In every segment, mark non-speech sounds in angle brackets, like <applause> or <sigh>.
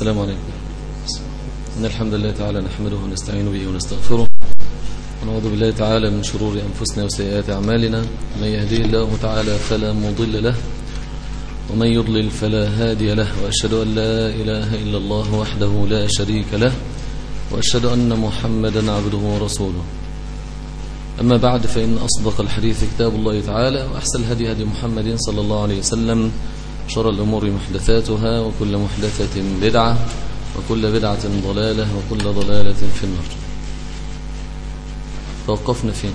السلام عليكم. إن الحمد لله تعالى نحمده ونستعين به ونستغفره. ونعوذ بالله تعالى من شرور أنفسنا وسيئات أعمالنا. من يهديه الله تعالى فلا مضل له ومن يضلل فلا هادي له وأشهد أن لا إله إلا الله وحده لا شريك له وأشهد أن محمدا عبده ورسوله. أما بعد فإن أصدق الحديث كتاب الله تعالى وأحسن الهدي هدي محمد صلى الله عليه وسلم. شر الأمور محدثاتها وكل محدثة بدعة وكل بدعة ضلالة وكل ضلالة في النار توقفنا فين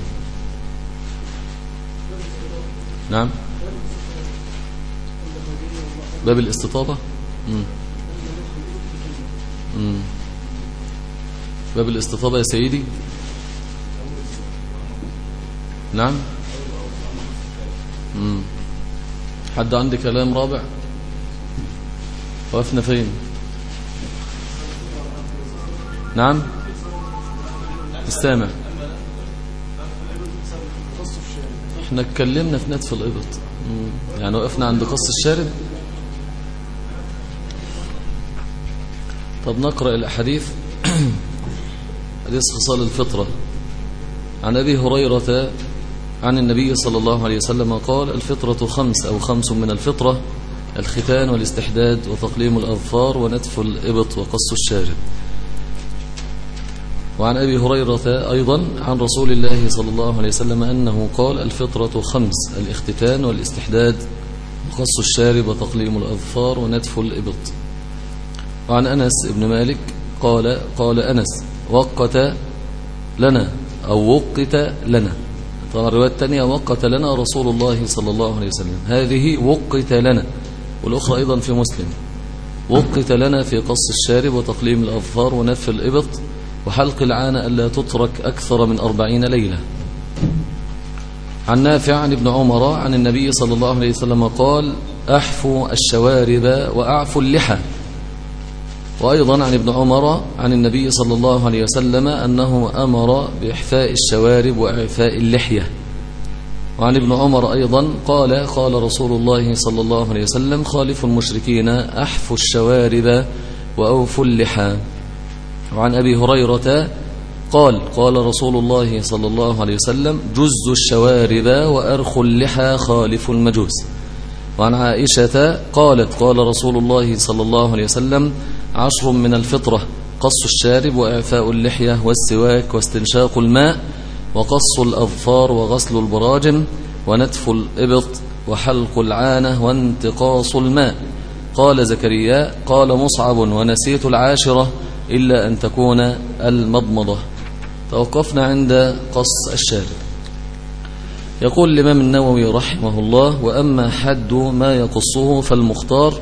نعم باب الاستطابة مم. مم. باب الاستطابة يا سيدي نعم مم. حد عندي كلام رابع؟ وقفنا فين؟ نعم؟ استامع إحنا اتكلمنا في نتف الإبط. مم. يعني وقفنا عند قص الشارب؟ طب نقرأ الأحاديث. <clears throat> حديث خصال الفطرة. عن أبي هريرة عن النبي صلى الله عليه وسلم قال الفطرة خمس أو خمس من الفطرة الختان والاستحداد وتقليم الأظفار ونتف الإبط وقص الشارب. وعن أبي هريرة أيضا عن رسول الله صلى الله عليه وسلم أنه قال الفطرة خمس الاختتان والاستحداد وقص الشارب وتقليم الأظفار ونتف الإبط. وعن أنس بن مالك قال قال أنس وقت لنا أو وقت لنا. طبعا الرواية الثانية وقت لنا رسول الله صلى الله عليه وسلم. هذه وقت لنا. والأخرى أيضا في مسلم. وقت لنا في قص الشارب وتقليم الأظفار ونف الإبط وحلق العانة ألا تترك أكثر من أربعين ليلة. عن نافع عن ابن عمر عن النبي صلى الله عليه وسلم قال أحفوا الشوارب وأعفوا اللحى. وأيضا عن ابن عمر عن النبي صلى الله عليه وسلم أنه أمر بإحفاء الشوارب وإعفاء اللحية. وعن ابن عمر أيضا قال قال رسول الله صلى الله عليه وسلم خالف المشركين أحفوا الشوارب وأوفوا اللحى. وعن أبي هريرة قال قال رسول الله صلى الله عليه وسلم جز الشوارب وأرخوا اللحى خالف المجوس. وعن عائشة قالت قال رسول الله صلى الله عليه وسلم عشر من الفطرة قص الشارب وإعفاء اللحية والسواك واستنشاق الماء وقص الأظفار وغسل البراجم ونتف الإبط وحلق العانة وانتقاص الماء. قال زكريا قال مصعب ونسيت العاشرة إلا أن تكون المضمضة. توقفنا عند قص الشارب. يقول الإمام النووي رحمه الله وأما حد ما يقصه فالمختار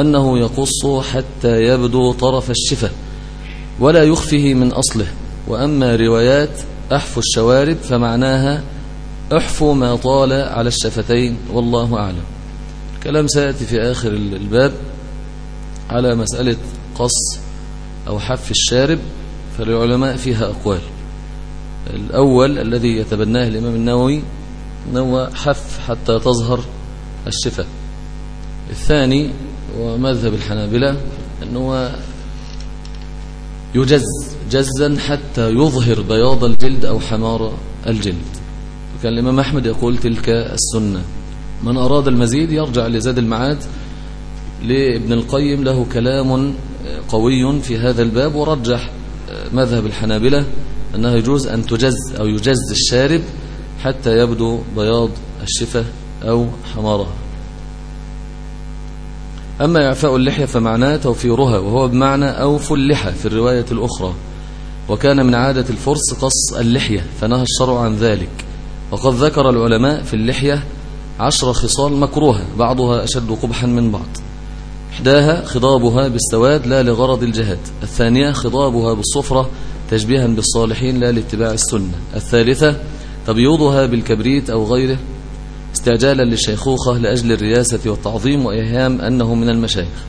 أنه يقص حتى يبدو طرف الشفة ولا يخفه من أصله. وأما روايات أحفو الشوارب فمعناها أحفو ما طال على الشفتين والله أعلم. كلام سيأتي في آخر الباب على مسألة قص أو حف الشارب فالعلماء فيها أقوال. الأول الذي يتبناه الإمام النووي أنه حف حتى تظهر الشفة. الثاني ومذهب الحنابلة أنه يجز جزا حتى يظهر بياض الجلد أو حمار الجلد. وكان الإمام أحمد يقول تلك السنة. من أراد المزيد يرجع لزاد المعاد لابن القيم له كلام قوي في هذا الباب ورجح مذهب الحنابلة أنه يجوز أن تجز أو يجز الشارب حتى يبدو بياض الشفة أو حمارها. أما إعفاء اللحية فمعناه توفيرها وهو بمعنى أوف اللحى في الرواية الأخرى. وكان من عادة الفرس قص اللحية فنهى الشرع عن ذلك. وقد ذكر العلماء في اللحية عشر خصال مكروهة بعضها أشد قبحا من بعض. إحداها خضابها بالسواد لا لغرض الجهاد. الثانية خضابها بالصفرة تشبيها بالصالحين لا لاتباع السنة. الثالثة تبيضها بالكبريت أو غيره استعجالا للشيخوخة لأجل الرياسة والتعظيم وإيهام أنه من المشايخ.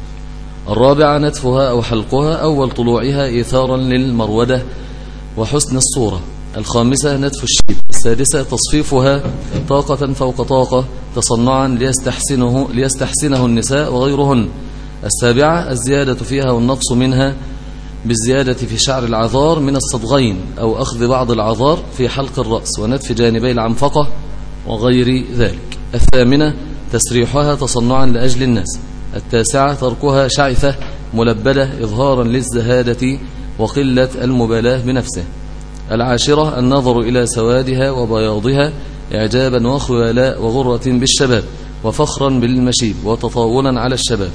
الرابعة نتفها أو حلقها أول طلوعها إيثارا للمرودة وحسن الصورة. الخامسة نتف الشيب. السادسة تصفيفها طاقة فوق طاقة تصنعا ليستحسنه, ليستحسنه النساء وغيرهن. السابعة الزيادة فيها والنقص منها بالزيادة في شعر العذار من الصدغين أو أخذ بعض العذار في حلق الرأس. ونتف جانبي العنفقة. وغير ذلك. الثامنة تسريحها تصنعا لأجل الناس. التاسعة تركها شعثة ملبدة إظهارا للزهادة وقلة المبالاة بنفسه. العاشرة النظر إلى سوادها وبياضها إعجابا وخيلاء وغرة بالشباب وفخرا بالمشيب وتطاولا على الشباب.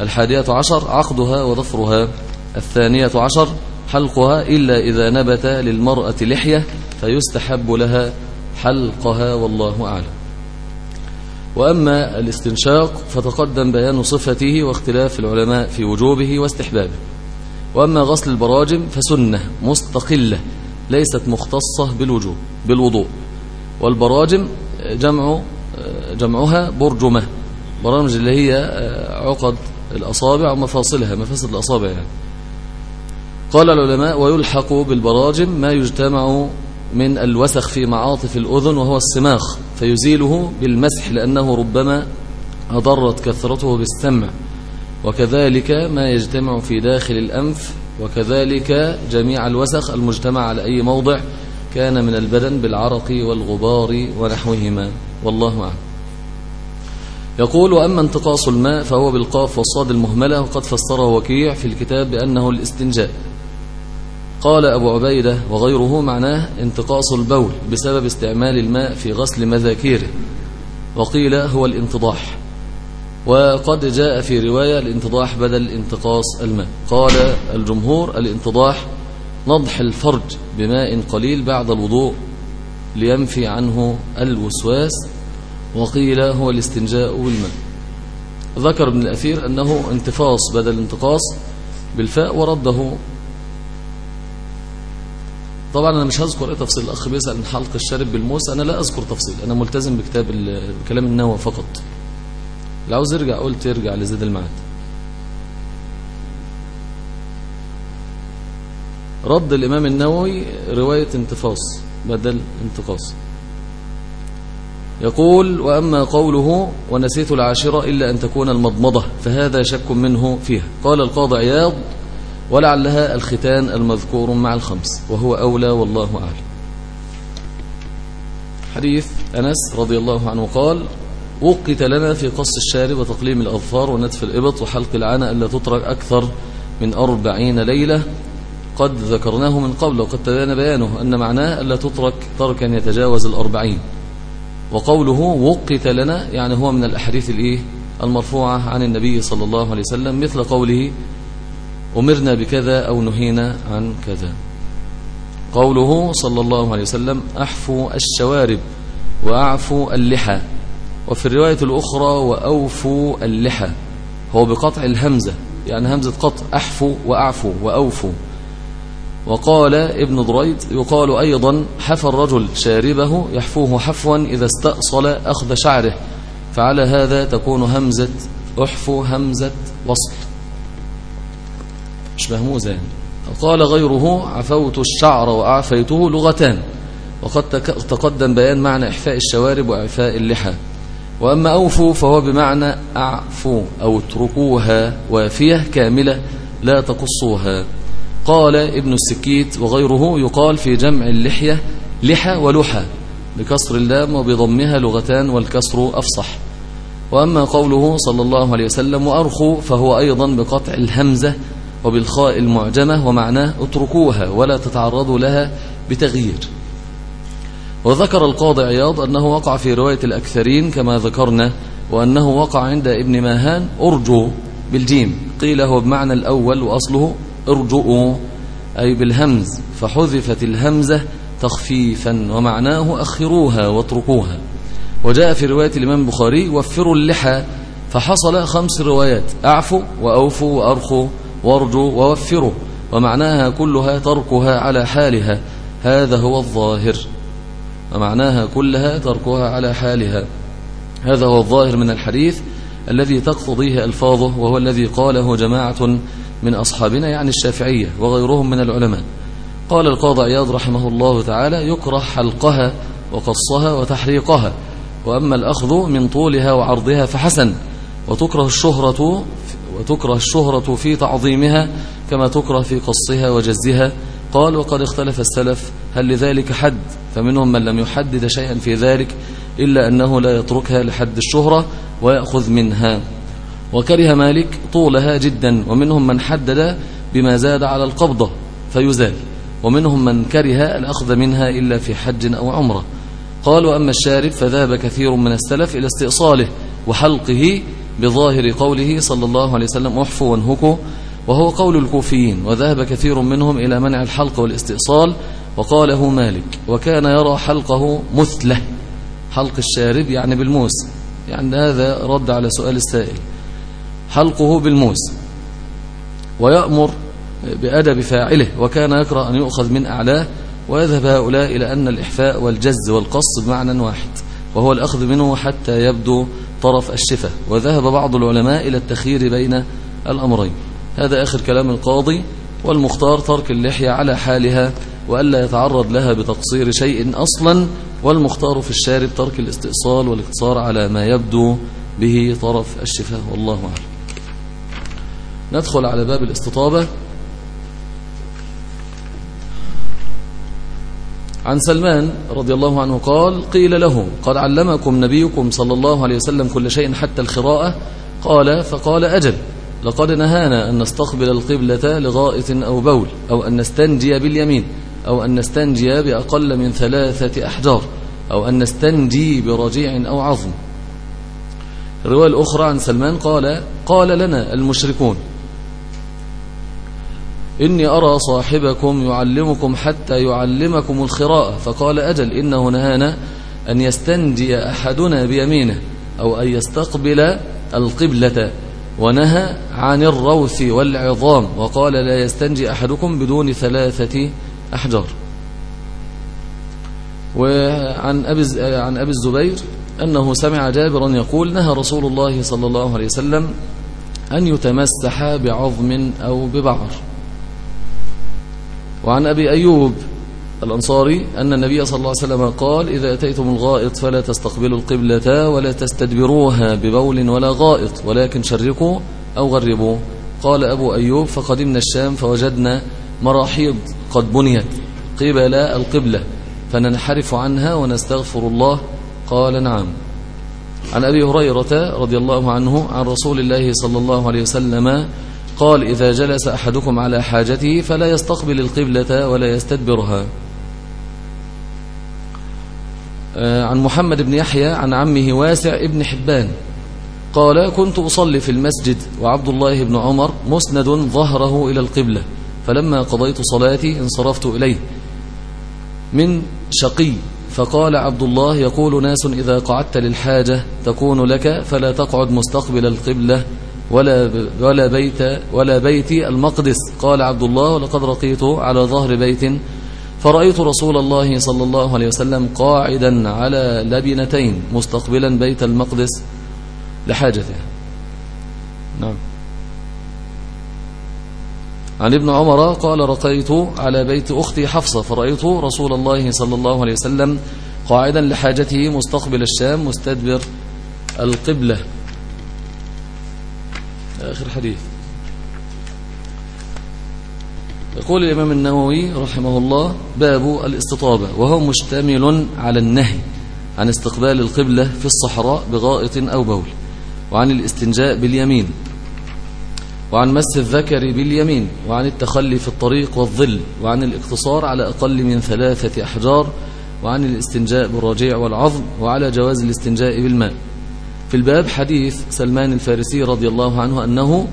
الحادية عشر عقدها وضفرها الثانية عشر حلقها إلا إذا نبت للمرأة لحية فيستحب لها حلقها والله أعلم. وأما الاستنشاق فتقدم بيان صفته واختلاف العلماء في وجوبه واستحبابه. وأما غسل البراجم فسنة مستقلة ليست مختصة بالوجوب بالوضوء. والبراجم جمع جمعها برجمة برامج اللي هي عقد الأصابع ومفاصلها مفاصل الأصابع يعني. قال العلماء ويلحق بالبراجم ما يجتمع من الوسخ في معاطف الأذن وهو السماخ فيزيله بالمسح لأنه ربما أضرت كثرته بالسمع وكذلك ما يجتمع في داخل الأنف وكذلك جميع الوسخ المجتمع على أي موضع كان من البدن بالعرق والغبار ونحوهما. والله أعلم. يقول وأما انتقاص الماء فهو بالقاف والصاد المهملة وقد فسره وكيع في الكتاب بأنه الاستنجاء. قال أبو عبيدة وغيره معناه انتقاص البول بسبب استعمال الماء في غسل مذاكيره. وقيل هو الانتضاح. وقد جاء في رواية الانتضاح بدل انتقاص الماء. قال الجمهور الانتضاح نضح الفرج بماء قليل بعد الوضوء لينفي عنه الوسواس. وقيل هو الاستنجاء بالماء ذكر ابن الأثير أنه انتفاص بدل انتقاص بالفاء ورده طبعا أنا مش هذكر إيه تفصيل. الأخ بيسأل عن حلق الشارب بالموس أنا لا أذكر تفصيل. أنا ملتزم بكتاب كلام النوى فقط. لو عاوز يرجع قلت يرجع لزيد المعاد. رد الإمام النووي رواية انتفاص بدل انتقاص. يقول وأما قوله ونسيت العاشرة إلا أن تكون المضمضة فهذا شك منه فيها. قال القاضي عياض ولعلها الختان المذكور مع الخمس وهو أولى والله أعلم. حديث أنس رضي الله عنه قال وقت لنا في قص الشارب وتقليم الأظفار ونتف الإبط وحلق العنى ألا تترك أكثر من أربعين ليلة. قد ذكرناه من قبل وقد تبين بيانه أن معناه ألا تترك تركا يتجاوز الأربعين. وقوله وقت لنا يعني هو من الأحاديث الإيه؟ المرفوعة عن النبي صلى الله عليه وسلم مثل قوله أمرنا بكذا أو نهينا عن كذا. قوله صلى الله عليه وسلم أحفوا الشوارب وأعفوا اللحى. وفي الرواية الأخرى وأوفوا اللحى. هو بقطع الهمزة يعني همزة قطع أحفوا وأعفوا وأوفوا وقال ابن دريد يقال أيضا حفى الرجل شاربه يحفوه حفوا إذا استأصل أخذ شعره. فعلى هذا تكون همزة أحفو همزة وصل مش يعني قال غيره عفوت الشعر وأعفيته لغتان. وقد تقدم بيان معنى إحفاء الشوارب وإعفاء اللحى. وأما أوفوا فهو بمعنى أعفوا أو اتركوها وافية كاملة لا تقصوها. قال ابن السكيت وغيره يقال في جمع اللحية لحى ولحى بكسر اللام وبضمها لغتان والكسر أفصح. وأما قوله صلى الله عليه وسلم وأرخوا فهو أيضا بقطع الهمزة وبالخاء المعجمة ومعناه اتركوها ولا تتعرضوا لها بتغيير. وذكر القاضي عياض أنه وقع في رواية الأكثرين كما ذكرنا وأنه وقع عند ابن ماهان أرجو بالجيم. قيل هو بمعنى الأول وأصله ارجؤوا أي بالهمز. فحذفت الهمزة تخفيفا ومعناه أخروها واتركوها. وجاء في رواية الإمام البخاري وفروا اللحى. فحصل خمس روايات أعفوا وأوفوا وأرخوا وارجوا ووفروا ومعناها كلها تركها على حالها هذا هو الظاهر. ومعناها كلها تركها على حالها. هذا هو الظاهر من الحديث الذي تقتضيه ألفاظه وهو الذي قاله جماعة من أصحابنا يعني الشافعية وغيرهم من العلماء. قال القاضي عياض رحمه الله تعالى يكره حلقها وقصها وتحريقها وأما الأخذ من طولها وعرضها فحسن وتكره الشهرة وتكره الشهرة في تعظيمها كما تكره في قصها وجزها. قال وقد اختلف السلف هل لذلك حد؟ فمنهم من لم يحدد شيئا في ذلك إلا أنه لا يتركها لحد الشهرة ويأخذ منها. وكره مالك طولها جدا ومنهم من حدد بما زاد على القبضة فيزال ومنهم من كره الأخذ منها إلا في حج أو عمرة. قال وأما الشارب فذهب كثير من السلف إلى استئصاله وحلقه بظاهر قوله صلى الله عليه وسلم احفوا وانهكوا. وهو قول الكوفيين وذهب كثير منهم إلى منع الحلق والاستئصال وقاله مالك وكان يرى حلقه مثله. حلق الشارب يعني بالموس. يعني هذا رد على سؤال السائل. حلقه بالموس. ويأمر بأدب فاعله وكان يكره أن يؤخذ من أعلاه ويذهب هؤلاء إلى أن الإحفاء والجز والقص بمعنى واحد وهو الأخذ منه حتى يبدو طرف الشفة وذهب بعض العلماء إلى التخيير بين الأمرين. هذا آخر كلام القاضي والمختار ترك اللحية على حالها وألا يتعرض لها بتقصير شيء أصلا. والمختار في الشارب ترك الاستئصال والاقتصار على ما يبدو به طرف الشفاه والله أعلم. ندخل على باب الاستطابة. عن سلمان رضي الله عنه قال قيل له قد علمكم نبيكم صلى الله عليه وسلم كل شيء حتى الخراءة؟ قال فقال أجل لقد نهانا أن نستقبل القبلة لغائط أو بول أو أن نستنجي باليمين أو أن نستنجي بأقل من ثلاثة أحجار أو أن نستنجي برجيع أو عظم. الرواية الأخرى عن سلمان قال قال لنا المشركون إني أرى صاحبكم يعلمكم حتى يعلمكم الخراءة فقال أجل إنه نهانا أن يستنجي أحدنا بيمينه أو أن يستقبل القبلة ونهى عن الروث والعظام. وقال لا يستنجي أحدكم بدون ثلاثة أحجار. وعن أبي, عن أبي الزبير أنه سمع جابرا يقول نهى رسول الله صلى الله عليه وسلم أن يتمسح بعظم أو ببعر. وعن أبي أيوب الأنصاري أن النبي صلى الله عليه وسلم قال إذا أتيتم الغائط فلا تستقبلوا القبلة ولا تستدبروها ببول ولا غائط ولكن شرقوا أو غربوا. قال أبو أيوب فقدمنا الشام فوجدنا مراحيض قد بنيت قبل القبلة فننحرف عنها ونستغفر الله. قال نعم. عن أبي هريرة رضي الله عنه عن رسول الله صلى الله عليه وسلم قال إذا جلس أحدكم على حاجته فلا يستقبل القبلة ولا يستدبرها. آه، عن محمد بن يحيى عن عمه واسع ابن حبان قال كنت أصلي في المسجد وعبد الله بن عمر مسند ظهره إلى القبلة فلما قضيت صلاتي انصرفت إليه من شقي فقال عبد الله يقول ناس إذا قعدت للحاجة تكون لك فلا تقعد مستقبل القبلة. ولا ولا بيت ولا بيت المقدس. قال عبد الله ولقد رقيت على ظهر بيت فرأيت رسول الله صلى الله عليه وسلم قاعدا على لبنتين مستقبلا بيت المقدس لحاجته. نعم. عن ابن عمر قال رقيت على بيت أختي حفصة فرأيت رسول الله صلى الله عليه وسلم قاعدا لحاجته مستقبل الشام مستدبر القبلة. آخر حديث. يقول الإمام النووي رحمه الله باب الاستطابة وهو مشتمل على النهي عن استقبال القبلة في الصحراء بغائط أو بول وعن الاستنجاء باليمين وعن مس الذكر باليمين وعن التخلي في الطريق والظل وعن الاقتصار على أقل من ثلاثة أحجار وعن الاستنجاء بالرجيع والعظم وعلى جواز الاستنجاء بالماء. في الباب حديث سلمان الفارسي رضي الله عنه أنه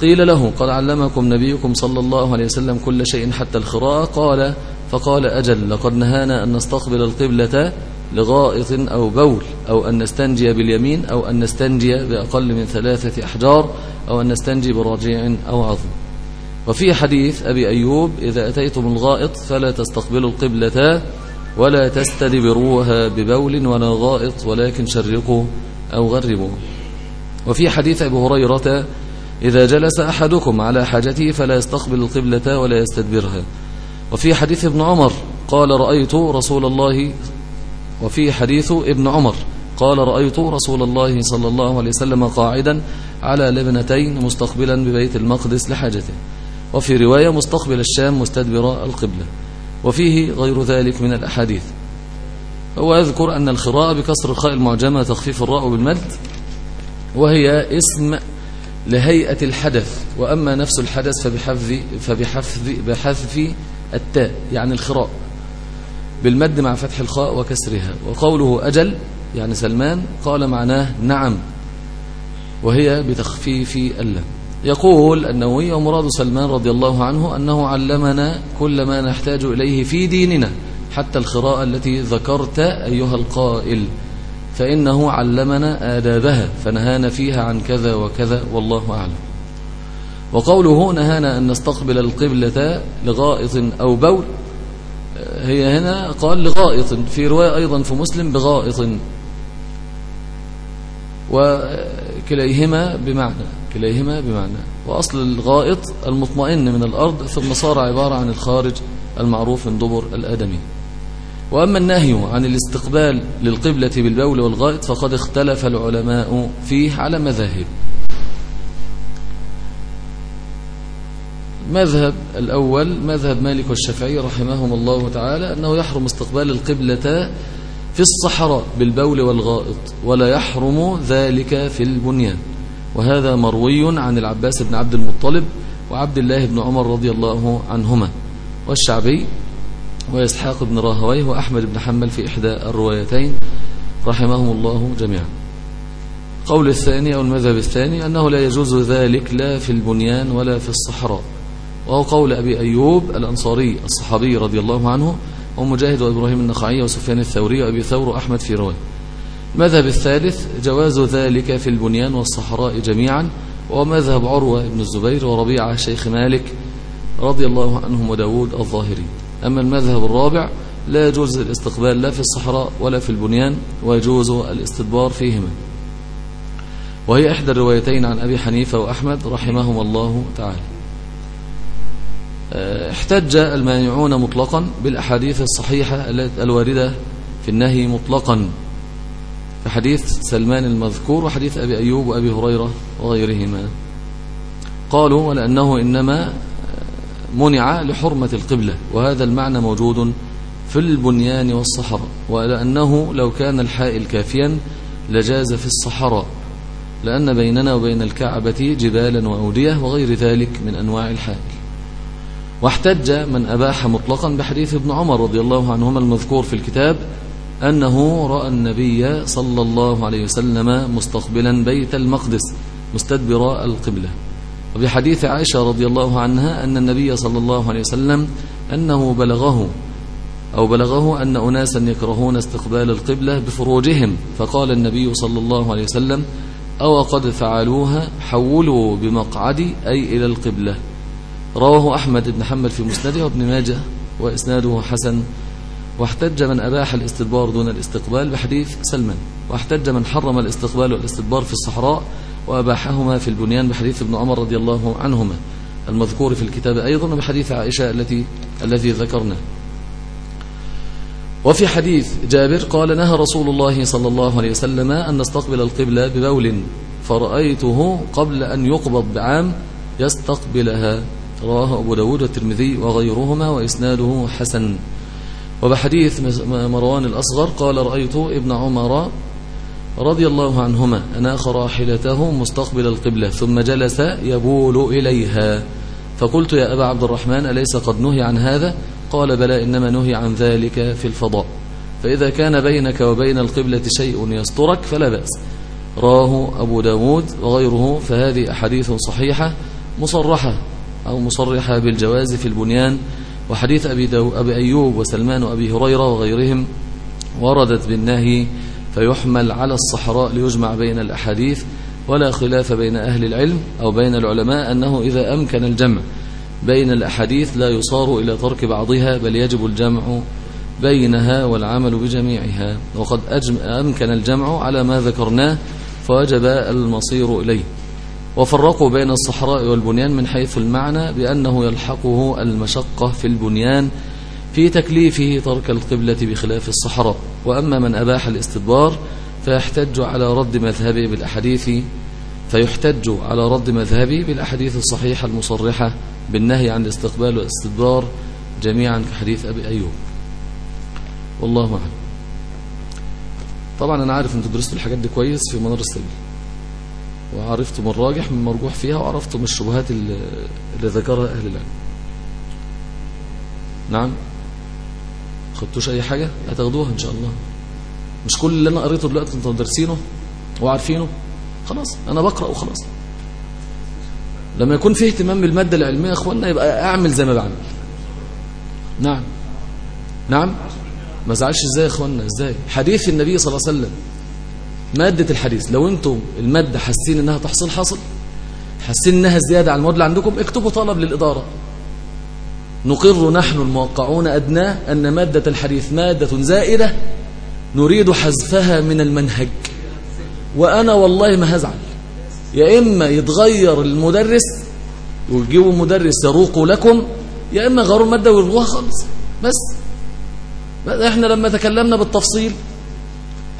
قيل له قد علمكم نبيكم صلى الله عليه وسلم كل شيء حتى الخراء قال فقال أجل لقد نهانا أن نستقبل القبلة لغائط أو بول أو أن نستنجي باليمين أو أن نستنجي بأقل من ثلاثة أحجار أو أن نستنجي برجيع أو عظم. وفي حديث أبي أيوب إذا أتيتم الغائط فلا تستقبلوا القبلة ولا تستدبروها ببول ولا غائط ولكن شرقوا أو غربوا وفي حديث أبي هريرة إذا جلس أحدكم على حاجته فلا يستقبل القبلة ولا يستدبرها. وفي حديث ابن عمر قال رأيت رسول الله وفي حديث ابن عمر قال رأيت رسول الله صلى الله عليه وسلم قاعدا على لبنتين مستقبلا ببيت المقدس لحاجته. وفي رواية مستقبل الشام مستدبر القبلة. وفيه غير ذلك من الأحاديث. هو يذكر أن الخراء بكسر الخاء المعجمة تخفيف الراء بالمد وهي اسم لهيئة الحدث وأما نفس الحدث فبحذف فبحذف بحذف التاء يعني الخراء بالمد مع فتح الخاء وكسرها. وقوله أجل يعني سلمان قال معناه نعم وهي بتخفيف اللام. يقول النووي ومراد سلمان رضي الله عنه أنه علمنا كل ما نحتاج إليه في ديننا. حتى الخراء التي ذكرت أيها القائل فإنه علمنا آدابها فنهانا فيها عن كذا وكذا والله أعلم. وقوله نهانا أن نستقبل القبلة لغائط أو بول هي هنا قال لغائط في رواية أيضا في مسلم بغائط. وكليهما بمعنى كليهما بمعنى. وأصل الغائط المطمئن من الأرض ثم صار عبارة عن الخارج المعروف من دبر الآدمي. وأما النهي عن الاستقبال للقبلة بالبول والغائط فقد اختلف العلماء فيه على مذاهب. مذهب الأول مذهب مالك والشافعي رحمهم الله تعالى أنه يحرم استقبال القبلة في الصحراء بالبول والغائط ولا يحرم ذلك في البنيان. وهذا مروي عن العباس بن عبد المطلب وعبد الله بن عمر رضي الله عنهما. والشعبي وإسحاق بن راهويه وأحمد بن حنبل في إحدى الروايتين رحمهم الله جميعا. قول الثاني أو المذهب الثاني أنه لا يجوز ذلك لا في البنيان ولا في الصحراء. وهو قول أبي أيوب الأنصاري الصحابي رضي الله عنه ومجاهد وإبراهيم النخعي وسفيان الثوري وأبي ثور وأحمد في رواية. المذهب الثالث جواز ذلك في البنيان والصحراء جميعا. ومذهب عروة بن الزبير وربيعة شيخ مالك رضي الله عنهم وداود الظاهري. أما المذهب الرابع لا يجوز الاستقبال لا في الصحراء ولا في البنيان ويجوز الاستدبار فيهما. وهي إحدى الروايتين عن أبي حنيفة وأحمد رحمهم الله تعالى. احتج المانعون مطلقا بالأحاديث الصحيحة الواردة في النهي مطلقا. في حديث سلمان المذكور وحديث أبي أيوب وأبي هريرة وغيرهما. قالوا ولأنه إنما منع لحرمة القبلة وهذا المعنى موجود في البنيان والصحراء ولأنه لو كان الحائل كافيا لجاز في الصحراء لأن بيننا وبين الكعبة جبالا وأودية وغير ذلك من أنواع الحائل. واحتج من أباح مطلقا بحديث ابن عمر رضي الله عنهما المذكور في الكتاب أنه رأى النبي صلى الله عليه وسلم مستقبلا بيت المقدس مستدبر القبلة. وبحديث عائشة رضي الله عنها أن النبي صلى الله عليه وسلم أنه بلغه أو بلغه أن أناسا يكرهون استقبال القبلة بفروجهم فقال النبي صلى الله عليه وسلم أو قد فعلوها حولوا بمقعدي أي إلى القبلة. رواه أحمد بن حنبل في مسنده وابن ماجه وإسناده حسن واحتج من أباح الاستدبار دون الاستقبال بحديث سلمان واحتج من حرم الاستقبال والاستدبار في الصحراء وأباحهما في البنيان بحديث ابن عمر رضي الله عنهما المذكور في الكتاب أيضا وبحديث عائشة التي الذي ذكرنا وفي حديث جابر قال نهى رسول الله صلى الله عليه وسلم أن نستقبل القبلة ببول فرأيته قبل أن يقبض بعام يستقبلها. رواه أبو داود والترمذي وغيرهما وإسناده حسن. وبحديث مروان الأصغر قال رأيت ابن عمر رضي الله عنهما. أناخ راحلته مستقبل القبلة ثم جلس يبول إليها. فقلت يا أبا عبد الرحمن أليس قد نهي عن هذا؟ قال بلى إنما نهي عن ذلك في الفضاء. فإذا كان بينك وبين القبلة شيء يسترك فلا بأس. راه أبو داود وغيره فهذه أحاديث صحيحة مصرحة أو مصرحة بالجواز في البنيان. وحديث أبي, أبي أيوب وسلمان وأبي هريرة وغيرهم وردت بالنهي فيحمل على الصحراء ليجمع بين الأحاديث ولا خلاف بين أهل العلم أو بين العلماء أنه إذا أمكن الجمع بين الأحاديث لا يصار إلى ترك بعضها بل يجب الجمع بينها والعمل بجميعها. وقد أمكن الجمع على ما ذكرناه فوجب المصير إليه. وفرقوا بين الصحراء والبنيان من حيث المعنى بأنه يلحقه المشقة في البنيان في تكليفه ترك القبلة بخلاف الصحراء. وأما من أباح الاستدبار فيحتج على رد مذهبه بالأحاديث فيحتج على رد مذهبه بالأحاديث الصحيحة المصرحة بالنهي عن الاستقبال والاستدبار جميعا كحديث أبي أيوب. والله أعلم. طبعا أنا عارف أنتوا درستوا الحاجات دي كويس في منار السبيل وعرفتم الراجح من المرجوح فيها وعرفتم الشبهات اللي ذكرها أهل العلم. نعم؟ خدتوش أي حاجة هتاخدوها إن شاء الله. مش كل اللي أنا قريته دلوقتي أنتوا دارسينه وعارفينه. خلاص أنا بقرأ وخلاص. لما يكون فيه اهتمام بالمادة العلمية يا أخوانا يبقى أعمل زي ما بعمل. نعم. نعم؟ ما زعلش إزاي يا اخوانا إزاي؟ حديث النبي صلى الله عليه وسلم. مادة الحديث. لو أنتم المادة حاسين إنها تحصيل حاصل. حاسين إنها زيادة على المواد اللي عندكم اكتبوا طلب للإدارة. نقر نحن الموقعون أدناه أن مادة الحديث مادة زائدة نريد حذفها من المنهج. وأنا والله ما هزعل. يا إما يتغير المدرس ويجيبوا مدرس يروق لكم يا إما غيروا المادة ويلغوها خالص. بس. إحنا لما تكلمنا بالتفصيل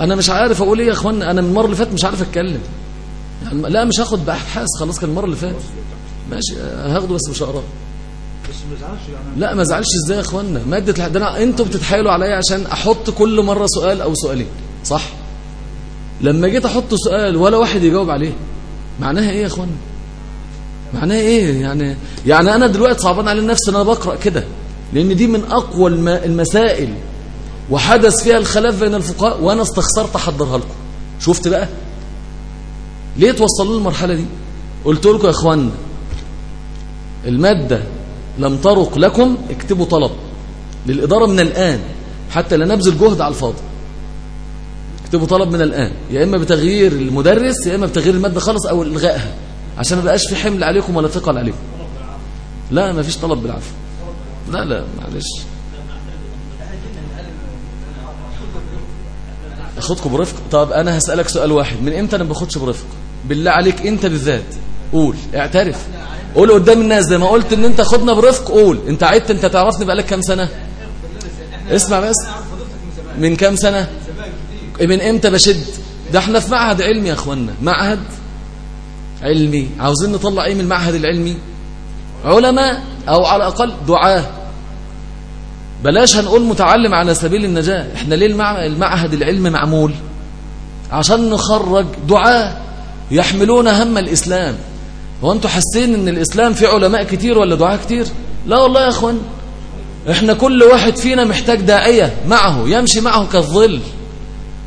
أنا مش عارف أقول إيه يا اخوانا أنا من المرة اللي فاتت مش عارف أتكلم. يعني لا مش هاخد بابحاث خلاص كان المرة اللي فاتت. ماشي هاخده بس مش هقراه بس ما زعلش يعني لا ما زعلش إزاي يا اخوانا؟ الح- ده أنا أنتوا بتتحايلوا عليا عشان أحط كل مرة سؤال أو سؤالين صح؟ لما جيت أحط سؤال ولا واحد يجاوب عليه معناها إيه يا اخوانا؟ معناها إيه يعني؟ يعني أنا دلوقتي صعبان على نفسي ان أنا بقرأ كده لأن دي من اقوى الم- المسائل وحدث فيها الخلاف بين الفقهاء وأنا استخسرت احضرها لكم. شفت بقى؟ ليه توصلوا للمرحلة دي؟ قلت لكم يا اخوانا المادة لم ترق لكم اكتبوا طلب. للإدارة من الآن حتى لا نبذل جهد على الفاضي. اكتبوا طلب من الآن. يا إما بتغيير المدرس يا إما بتغيير المادة خالص أو إلغائها. عشان ما بقاش في حمل عليكم ولا ثقل عليكم. لا ما فيش طلب بالعافية. لا لا معلش. اخدكم برفق؟ طب أنا هسألك سؤال واحد. من إمتى أنا ما باخدش برفق؟ بالله عليك انت بالذات؟ قول اعترف. قول قدام الناس زي ما قلت إن أنت خدنا برفق قول. أنت عدت أنت تعرفني بقالك كام سنة؟ اسمع بس. من كام سنة؟ من إمتى بشد؟ ده إحنا في معهد علمي يا اخوانا معهد علمي. عاوزين نطلع إيه من المعهد العلمي؟ علماء أو على الأقل دعاة. بلاش هنقول متعلم على سبيل النجاة. إحنا ليه المع... المعهد العلمي معمول؟ عشان نخرج دعاة يحملون هم الإسلام. هو أنتوا حاسين ان الإسلام فيه علماء كتير ولا دعاة كتير؟ لا والله يا اخوان. إحنا كل واحد فينا محتاج داعية معه يمشي معه كالظل.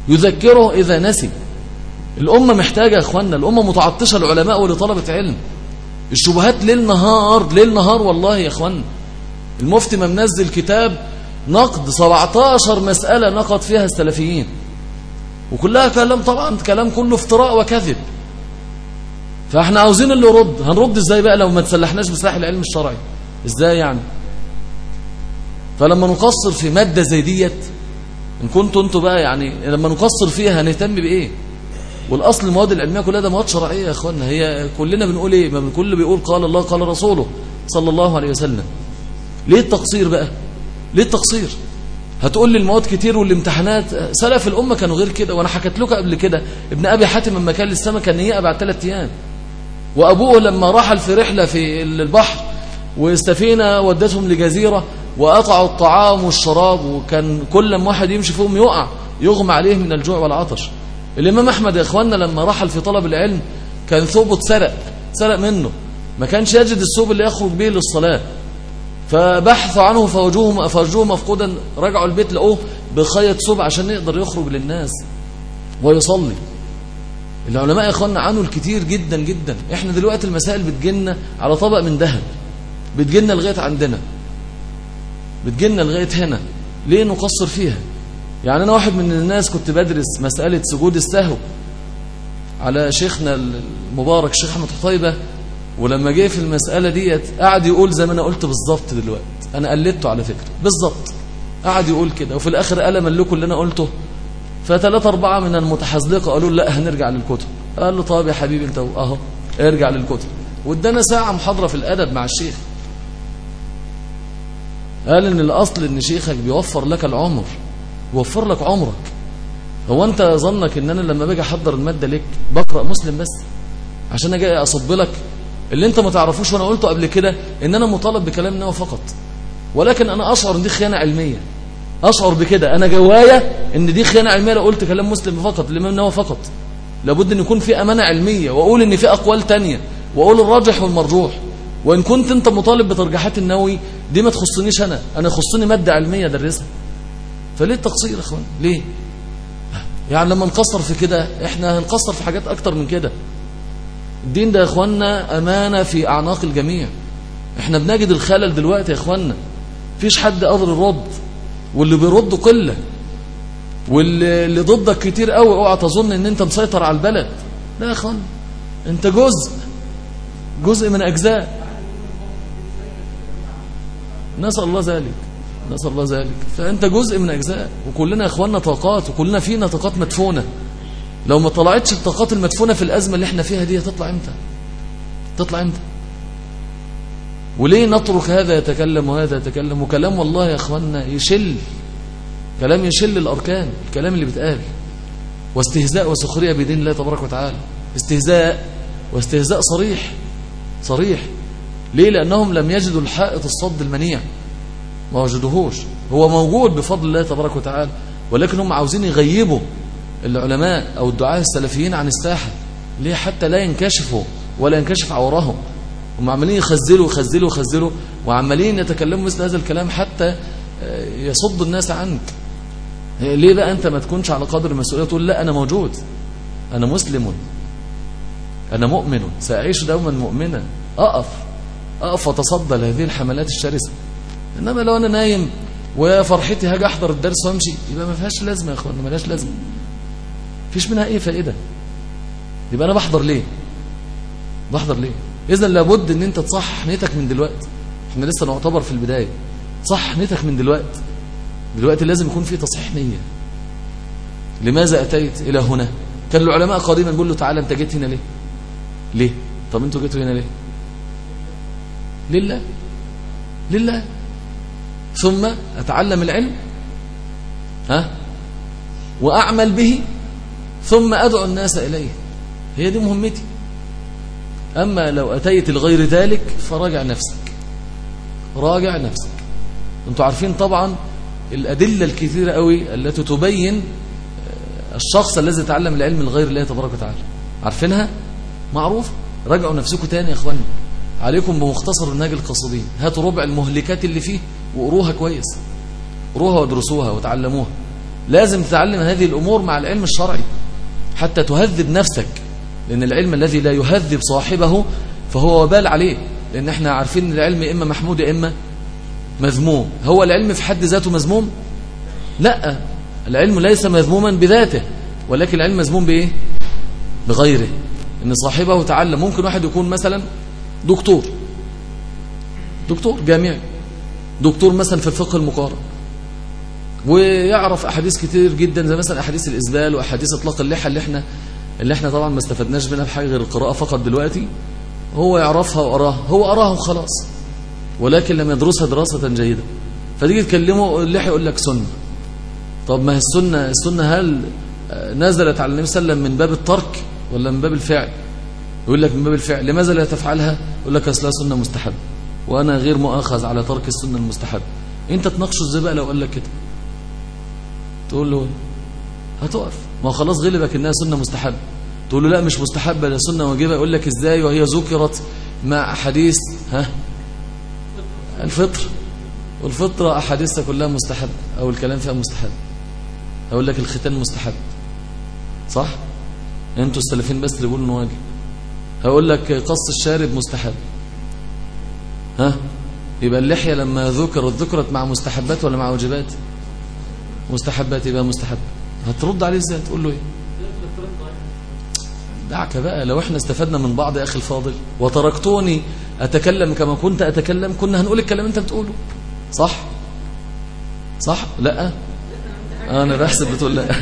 يذكره إذا نسي. الأمة محتاجة يا اخوانا الأمة متعطشة العلماء ولطلبة علم. الشبهات ليل نهار ليل نهار والله يا اخوانا. المفتي ما منزل كتاب نقد 17 مسألة نقد فيها السلفيين. وكلها كلام طبعا كلام كله افتراء وكذب. فاحنا عاوزين اللي يرد. هنرد إزاي بقى لو ما تسلحناش بسلاح العلم الشرعي؟ إزاي يعني؟ فلما نقصر في مادة زي ديت إن كنتوا أنتوا بقى يعني لما نقصر فيها هنهتم بإيه؟ والأصل المواد العلمية كلها ده مواد شرعية يا اخوانا هي كلنا بنقول إيه؟ ما كل بيقول قال الله قال رسوله صلى الله عليه وسلم. ليه التقصير بقى؟ ليه التقصير؟ هتقول لي المواد كتير والامتحانات سلف الأمة كانوا غير كده وأنا حكيت لكم قبل كده. ابن أبي حاتم لما كان للسماء كان يقع بعد ثلاث أيام. وأبوه لما رحل في رحلة في البحر والسفينة ودتهم لجزيرة وقطعوا الطعام والشراب وكان كل ما واحد يمشي فيهم يقع يغمى عليه من الجوع والعطش. الإمام أحمد يا إخواننا لما رحل في طلب العلم كان ثوبه اتسرق اتسرق منه ما كانش يجد الثوب اللي يخرج به للصلاة. فبحثوا عنه فوجوه فوجوه مفقودا رجعوا البيت لقوه بخيط ثوب عشان يقدر يخرج للناس ويصلي. العلماء يا إخوانا عنوا الكتير جدا جدا. إحنا دلوقتي المسائل بتجينا على طبق من ذهب بتجينا لغاية عندنا. بتجينا لغاية هنا. ليه نقصر فيها؟ يعني أنا واحد من الناس كنت بدرس مسألة سجود السهو على شيخنا المبارك الشيخ أحمد حطيبة ولما جه في المسألة ديت قعد يقول زي ما أنا قلت بالظبط دلوقتي. أنا قلدته على فكرة. بالظبط. قعد يقول كده وفي الآخر قال لكم اللي أنا قلته. فثلاثة أربعة من المتحزلقة قالوا لا هنرجع للكتب. قال له طب يا حبيبي أنت أهو ارجع للكتب. وادانا ساعة محاضرة في الأدب مع الشيخ. قال إن الأصل إن شيخك بيوفر لك العمر بيوفر لك عمرك. هو أنت ظنك إن أنا لما باجي أحضر المادة ليك بقرأ مسلم بس؟ عشان أجي أصب لك اللي أنت ما تعرفوش وأنا قلته قبل كده إن أنا مطالب بكلام النووي فقط. ولكن أنا أشعر إن دي خيانة علمية. أشعر بكده. أنا جوايا إن دي خيانة علمية. لو قلت كلام مسلم فقط الامام النووي فقط. لابد إن يكون في أمانة علمية. وأقول إن في أقوال تانية. وأقول الراجح والمرجوح. وإن كنت أنت مطالب بترجيحات النووي دي ما تخصنيش أنا. أنا يخصني مادة علمية ادرسها فليه التقصير يا إخوان؟ ليه؟ يعني لما نقصر في كده إحنا هنقصر في حاجات أكتر من كده. الدين ده يا اخوانا أمانة في أعناق الجميع. إحنا بنجد الخلل دلوقتي يا اخوانا مفيش حد قادر يرد. واللي بيرد قلة واللي اللي ضدك كتير قوي اوعى تظن إن أنت مسيطر على البلد. لا يا اخوانا أنت جزء جزء من أجزاء. نسأل الله ذلك نسأل الله ذلك. فأنت جزء من أجزاء وكلنا يا اخوانا طاقات وكلنا فينا طاقات مدفونة. لو ما طلعتش الطاقات المدفونة في الأزمة اللي إحنا فيها دي هتطلع إمتى؟ تطلع إمتى؟ وليه نترك هذا يتكلم وهذا يتكلم؟ وكلام والله يا أخوانا يشل كلام يشل الأركان الكلام اللي بيتقال. واستهزاء وسخرية بدين الله تبارك وتعالى. استهزاء واستهزاء صريح صريح. ليه؟ لأنهم لم يجدوا الحائط الصد المنيع. ما وجدوهوش. هو موجود بفضل الله تبارك وتعالى. ولكن هم عاوزين يغيبوا العلماء أو الدعاة السلفيين عن الساحة. ليه؟ حتى لا ينكشفوا ولا ينكشف عورهم. هم عمالين يخزلوا يخزلوا يخزلوا وعمالين يتكلموا مثل هذا الكلام حتى يصد الناس عنك. ليه بقى أنت ما تكونش على قدر المسؤولية تقول لا أنا موجود أنا مسلم أنا مؤمن سأعيش دوما مؤمنا أقف أقف وأتصدى لهذه الحملات الشرسة. إنما لو أنا نايم وفرحتي هاجي أحضر الدرس وأمشي يبقى ما فيهاش لازمة يا اخوانا ما لهاش لازمة. فيش منها أي فائدة. يبقى أنا بحضر ليه؟ بحضر ليه؟ اذا لابد إن أنت تصحح نيتك من دلوقتي. إحنا لسه نعتبر في البداية. صح نيتك من دلوقتي. دلوقتي لازم يكون في تصحيح نية. لماذا أتيت إلى هنا؟ كان العلماء قديما بيقول له تعالى أنت جيت هنا ليه؟ ليه؟ طب أنتوا جيتوا هنا ليه؟ لله. لله. ثم أتعلم العلم. ها؟ وأعمل به. ثم أدعو الناس إليه. هي دي مهمتي. أما لو أتيت لغير ذلك فراجع نفسك. راجع نفسك. أنتوا عارفين طبعا الأدلة الكثيرة قوي التي تبين الشخص الذي تعلم العلم لغير الله تبارك وتعالى. عارفينها؟ معروف راجعوا نفسكم تاني يا إخواني. عليكم بمختصر النهج القصدين. هاتوا ربع المهلكات اللي فيه وقروها كويس. قروها وادرسوها وتعلموها. لازم تتعلم هذه الأمور مع العلم الشرعي. حتى تهذب نفسك. لأن العلم الذي لا يهذب صاحبه فهو وبال عليه. لأن إحنا عارفين العلم إما محمود إما مذموم. هو العلم في حد ذاته مذموم؟ لا. العلم ليس مذموما بذاته ولكن العلم مذموم بإيه؟ بغيره. إن صاحبه تعلم. ممكن واحد يكون مثلا دكتور. دكتور جامعي. دكتور مثلا في الفقه المقارن. ويعرف أحاديث كتير جدا زي مثلا أحاديث الإسبال وأحاديث إطلاق اللحى اللي إحنا اللي إحنا طبعا ما استفدناش منها بحاجة غير القراءة فقط دلوقتي. هو يعرفها وقراها هو قراها وخلاص ولكن لم يدرسها دراسة جيدة. فتيجي تكلمه اللحى يقول لك سنة. طب ما هي السنة السنة هل نزلت على النبي صلى الله عليه وسلم من باب الترك ولا من باب الفعل؟ يقول لك من باب الفعل. لماذا لا تفعلها؟ يقول لك أصلها سنة مستحب وأنا غير مؤاخذ على ترك السنة المستحب أنت تناقشه إزاي بقى لو قال لك كده. تقول له هتقف. ما هو خلاص غلبك إنها سنة مستحب تقول له لا مش مستحبة ده سنة واجبة. يقول لك إزاي؟ وهي ذكرت مع أحاديث ها؟ الفطر. والفطرة أحاديثها كلها مستحب أو الكلام فيها مستحب. أقول لك الختان مستحب. صح؟ أنتوا السلفيين بس اللي بيقولوا إنه واجب. هقول لك قص الشارب مستحب. ها؟ يبقى اللحية لما ذكرت ذكرت مع مستحبات ولا مع واجبات؟ مستحبات يبقى مستحب. هترد عليه إزاي؟ تقول له إيه؟ دعك بقى لو إحنا استفدنا من بعض يا أخي الفاضل وتركتوني أتكلم كما كنت أتكلم كنا هنقول الكلام أنت بتقوله. صح؟ صح؟ لأ. أنا بحسب بتقول لأ. <laughs>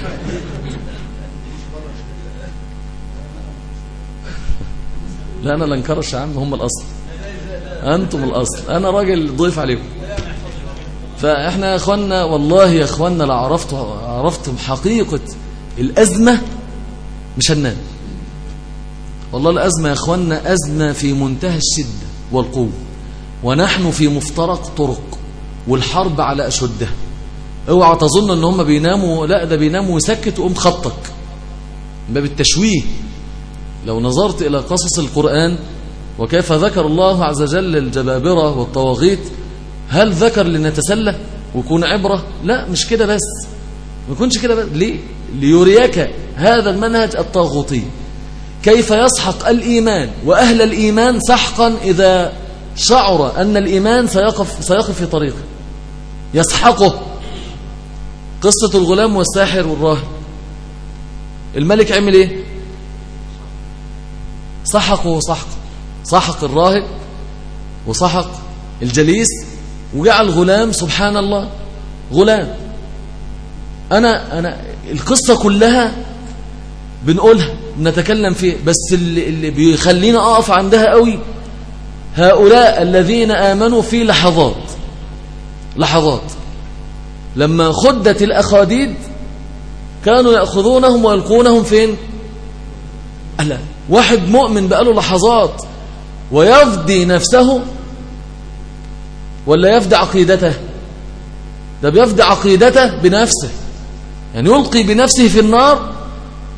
لأ أنا لا انكرش يا عم هم الأصل. أنتم الأصل. أنا راجل ضيف عليكم. فإحنا يا اخوانا والله يا اخوانا لو عرفتم حقيقة الأزمة مش هننام. والله الأزمة يا أخوانا أزمة في منتهى الشدة والقوة ونحن في مفترق طرق والحرب على أشدها. اوعى تظن إن هم بيناموا لا ده بيناموا ويسكت وقوم خطك باب التشويه. لو نظرت إلى قصص القرآن وكيف ذكر الله عز وجل الجبابرة والطواغيت هل ذكر لنتسلى ويكون عبرة؟ لا مش كده بس. ما يكونش كده بس. ليه؟ ليريك هذا المنهج الطاغوتي. كيف يسحق الإيمان وأهل الإيمان سحقا إذا شعر أن الإيمان سيقف, سيقف في طريقه؟ يسحقه. قصة الغلام والساحر والراهب الملك عمل إيه؟ سحقه سحق سحق الراهب وسحق الجليس وجعل غلام سبحان الله غلام. أنا, أنا القصة كلها بنقولها بنتكلم فيها بس اللي, اللي بيخلينا أقف عندها قوي هؤلاء الذين آمنوا في لحظات لحظات. لما خدت الأخاديد كانوا يأخذونهم ويلقونهم فين؟ ألا واحد مؤمن بقاله لحظات ويفدي نفسه ولا يفدي عقيدته. ده بيفدي عقيدته بنفسه. يعني يلقي بنفسه في النار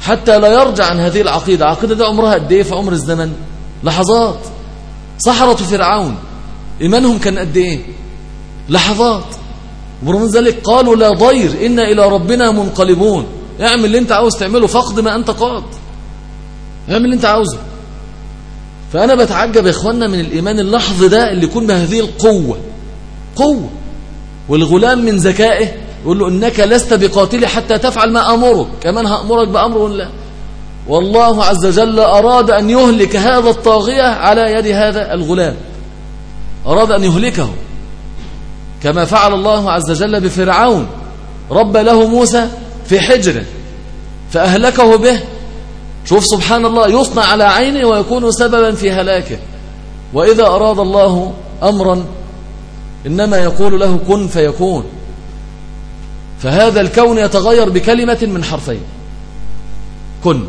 حتى لا يرجع عن هذه العقيدة. عقيدة دي عمرها قد إيه؟ في عمر الزمن. لحظات. سحرة فرعون. إيمانهم كان قد إيه؟ لحظات. ومن ذلك قالوا لا ضير. إنا إلى ربنا منقلبون. اعمل اللي أنت عاوز تعمله. فقد ما أنت قاد اعمل اللي أنت عاوزه. فأنا بتعجب يا إخواننا من الإيمان اللحظي ده اللي يكون بهذه القوة. قوة والغلام من ذكائه يقول له إنك لست بقاتلي حتى تفعل ما أمرك. كمان هأمرك بأمر لا والله عز وجل أراد أن يهلك هذا الطاغية على يد هذا الغلام. أراد أن يهلكه. كما فعل الله عز وجل بفرعون. رب له موسى في حجره فأهلكه به. شوف سبحان الله يصنع على عينه ويكون سببا في هلاكه. وإذا أراد الله أمرا إنما يقول له كن فيكون. فهذا الكون يتغير بكلمة من حرفين. كن.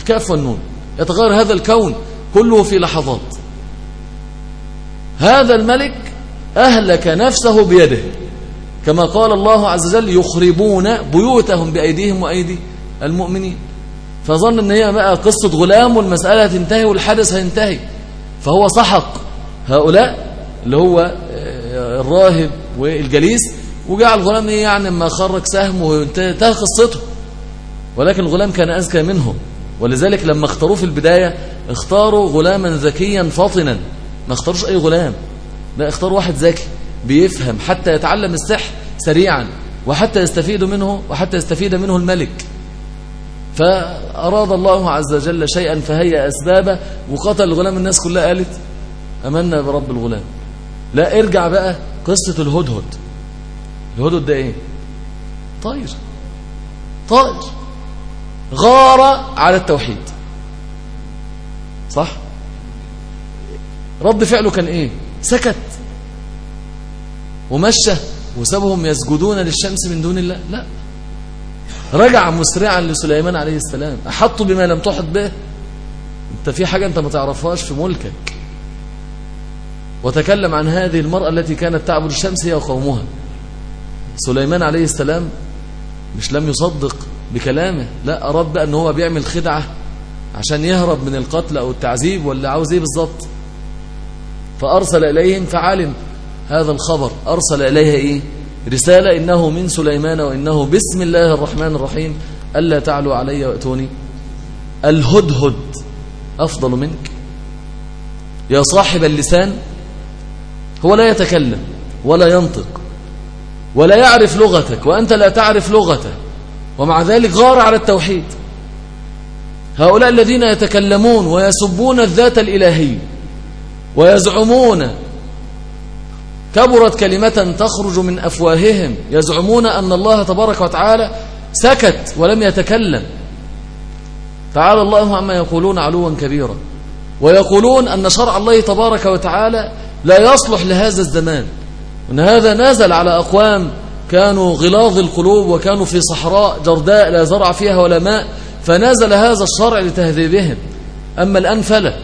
الكاف والنون. يتغير هذا الكون كله في لحظات. هذا الملك أهلك نفسه بيده. كما قال الله عز وجل يخربون بيوتهم بأيديهم وأيدي المؤمنين. فظن إن هي بقى قصة غلام والمسألة هتنتهي والحدث هينتهي. فهو سحق هؤلاء اللي هو الراهب والجليس وجعل الغلام إيه يعني اما خرج سهمه وانتهى قصته. ولكن الغلام كان أذكى منه. ولذلك لما اختاروه في البداية اختاروا غلاما ذكيا فطنا ما اختاروش أي غلام. لا اختاروا واحد ذكي بيفهم حتى يتعلم السحر سريعا وحتى يستفيد منه وحتى يستفيد منه الملك. فأراد الله عز وجل شيئا فهيأ أسبابه وقتل الغلام. الناس كلها قالت أمنا برب الغلام. لا ارجع بقى قصة الهدهد. الهدهد ده إيه؟ طائر طائر غار على التوحيد. صح؟ رد فعله كان إيه؟ سكت. ومشى وسابهم يسجدون للشمس من دون الله. لا. رجع مسرعا لسليمان عليه السلام. أحطوا بما لم تحط به؟ انت في حاجة انت ما تعرفهاش في ملكك. وتكلم عن هذه المرأة التي كانت تعبد الشمس هي وقومها. سليمان عليه السلام مش لم يصدق بكلامه لا أراد بقى أنه هو بيعمل خدعة عشان يهرب من القتل أو التعذيب ولا عاوز إيه بالظبط؟ فأرسل إليهم فعلم هذا الخبر. أرسل إليها إيه؟ رسالة إنه من سليمان وإنه بسم الله الرحمن الرحيم ألا تعلوا علي وأتوني. الهدهد أفضل منك. يا صاحب اللسان هو لا يتكلم ولا ينطق ولا يعرف لغتك وأنت لا تعرف لغته ومع ذلك غار على التوحيد. هؤلاء الذين يتكلمون ويسبون الذات الإلهية ويزعمون كبرت كلمة تخرج من أفواههم يزعمون أن الله تبارك وتعالى سكت ولم يتكلم. تعالى الله عما يقولون علوا كبيرا ويقولون أن شرع الله تبارك وتعالى لا يصلح لهذا الزمان. وأن هذا نازل على أقوام كانوا غلاظ القلوب وكانوا في صحراء جرداء لا زرع فيها ولا ماء فنزل هذا الشرع لتهذيبهم. أما الآن فلا.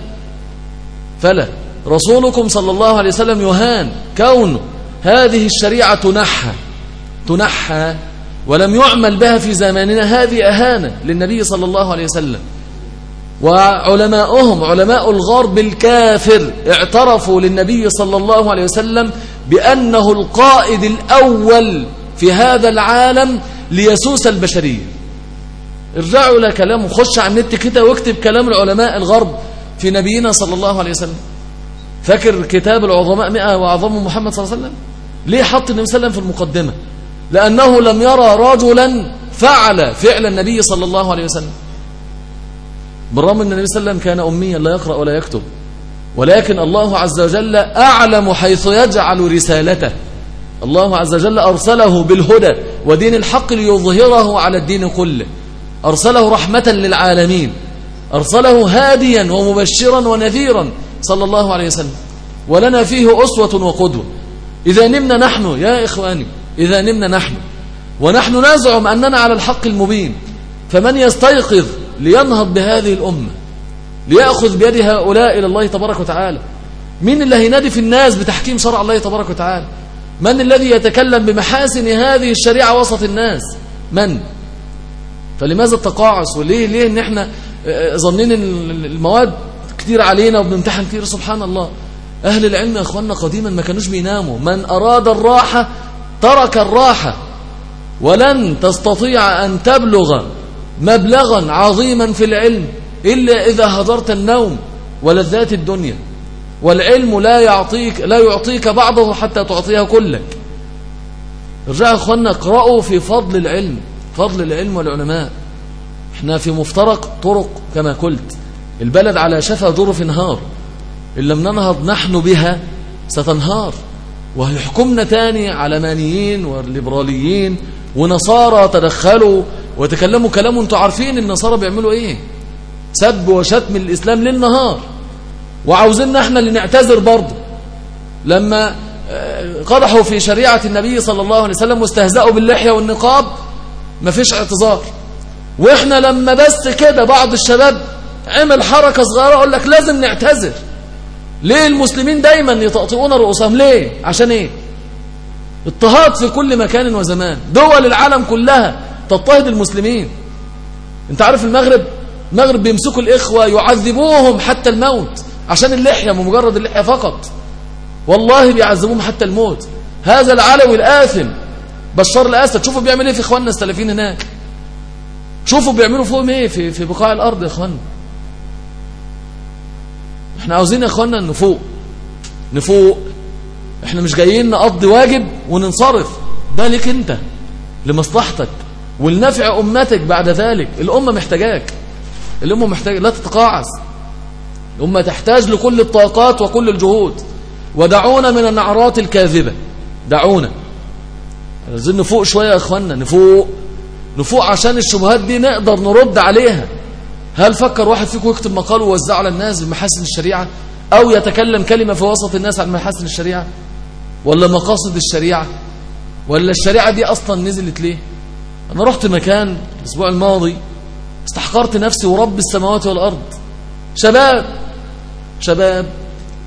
فلا. رسولكم صلى الله عليه وسلم يهان. كونه هذه الشريعة تنحى. تنحى ولم يعمل بها في زماننا. هذه أهانة للنبي صلى الله عليه وسلم. وعلماؤهم علماء الغرب الكافر اعترفوا للنبي صلى الله عليه وسلم بأنه القائد الأول في هذا العالم ليسوس البشرية ارجعوا إلى كلامه خش على النت كده واكتب كلام العلماء الغرب في نبينا صلى الله عليه وسلم. فاكر كتاب العظماء مئة وأعظمهم محمد صلى الله عليه وسلم؟ ليه حط النبي صلى الله عليه وسلم في المقدمة؟ لأنه لم يرى رجلا فعل فعل النبي صلى الله عليه وسلم. بالرغم أن النبي صلى الله عليه وسلم كان أميا لا يقرأ ولا يكتب. ولكن الله عز وجل أعلم حيث يجعل رسالته. الله عز وجل أرسله بالهدى ودين الحق ليظهره على الدين كله. أرسله رحمة للعالمين. أرسله هاديا ومبشرا ونذيرا. صلى الله عليه وسلم. ولنا فيه أسوة وقدوة. إذا نمنا نحن يا إخواني إذا نمنا نحن. ونحن نزعم أننا على الحق المبين. فمن يستيقظ لينهض بهذه الأمة ليأخذ بيد هؤلاء إلى الله تبارك وتعالى. مين اللي هينادي في الناس بتحكيم شرع الله تبارك وتعالى؟ من الذي يتكلم بمحاسن هذه الشريعة وسط الناس؟ من؟ فلماذا التقاعس؟ وليه ليه إن إحنا ظنين المواد كتير علينا وبنمتحن كتير؟ سبحان الله. أهل العلم يا أخواننا قديما ما كانوش بيناموا. من أراد الراحة ترك الراحة ولن تستطيع أن تبلغ مبلغا عظيما في العلم إلا إذا هدرت النوم ولذات الدنيا. والعلم لا يعطيك لا يعطيك بعضه حتى تعطيه كلك. ارجعوا أخوانا اقرأوا في فضل العلم فضل العلم والعلماء. إحنا في مفترق طرق كما قلت. البلد على شفا ظرف نهار إن لم ننهض نحن بها ستنهار. وهيحكمنا تاني علمانيين والليبراليين. ونصارى تدخلوا وتكلموا كلام أنتوا عارفين النصارى بيعملوا إيه؟ سب وشتم الإسلام للنهار. وعاوزيننا إحنا اللي نعتذر برضه. لما قدحوا في شريعة النبي صلى الله عليه وسلم واستهزأوا باللحية والنقاب مفيش اعتذار. وإحنا لما بس كده بعض الشباب عمل حركة صغيرة أقول لك لازم نعتذر. ليه المسلمين دايما يطأطئون رؤوسهم؟ ليه؟ عشان إيه؟ اضطهاد في كل مكان وزمان. دول العالم كلها تضطهد المسلمين. انت عارف المغرب؟ المغرب بيمسكوا الإخوة يعذبوهم حتى الموت عشان اللحية بمجرد اللحية فقط. والله بيعذبوهم حتى الموت. هذا العلوي الآثم بشار الأسد شوفوا بيعمل إيه في إخواننا السلفيين هناك؟ شوفوا بيعملوا فيهم إيه؟ في, في بقاع الأرض يا اخواننا إحنا عاوزين يا إخواننا نفوق. نفوق. إحنا مش جايين نقضي واجب وننصرف. ده لك أنت لمصلحتك. ولنفع أمتك بعد ذلك. الأمة محتاجاك. الأمة محتاجة. لا تتقاعس. الأمة تحتاج لكل الطاقات وكل الجهود. ودعونا من النعرات الكاذبة. دعونا. عايزين نفوق شوية يا أخوانا نفوق. نفوق عشان الشبهات دي نقدر نرد عليها. هل فكر واحد فيكم يكتب مقال ووزعه على الناس بمحاسن الشريعة؟ أو يتكلم كلمة في وسط الناس عن محاسن الشريعة؟ ولا مقاصد الشريعة؟ ولا الشريعة دي أصلا نزلت ليه؟ أنا رحت مكان الأسبوع الماضي استحقرت نفسي ورب السماوات والأرض. شباب شباب